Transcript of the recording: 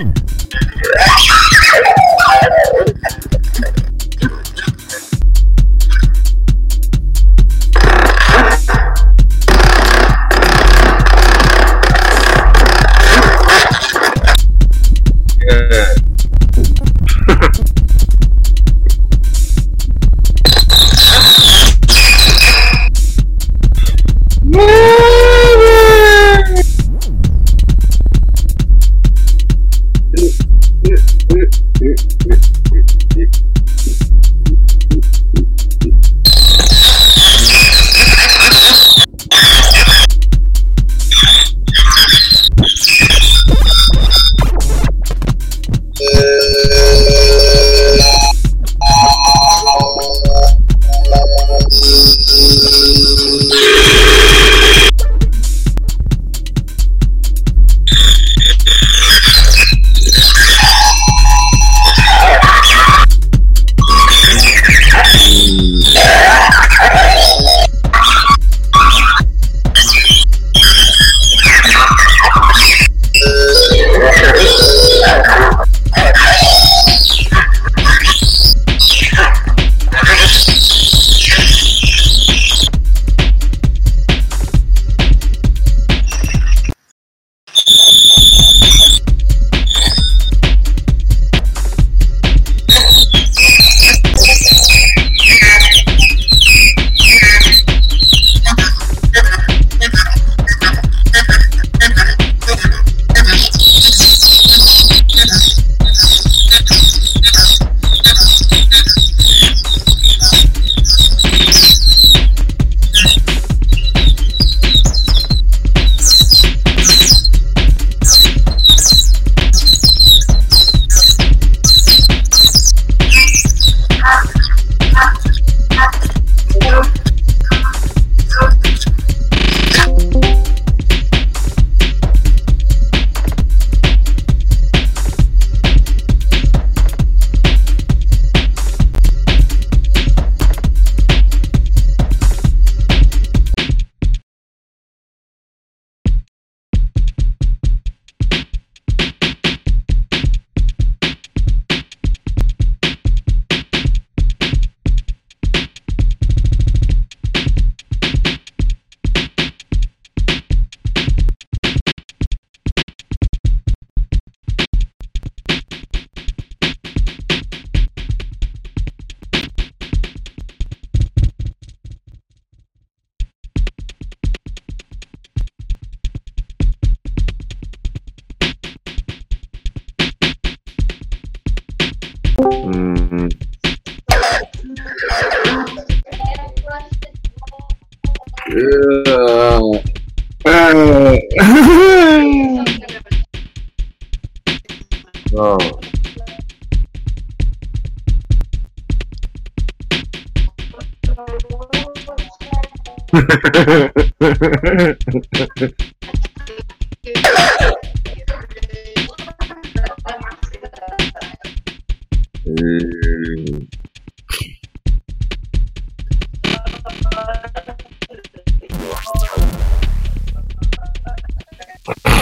Boom. Mm. oh. Thank you.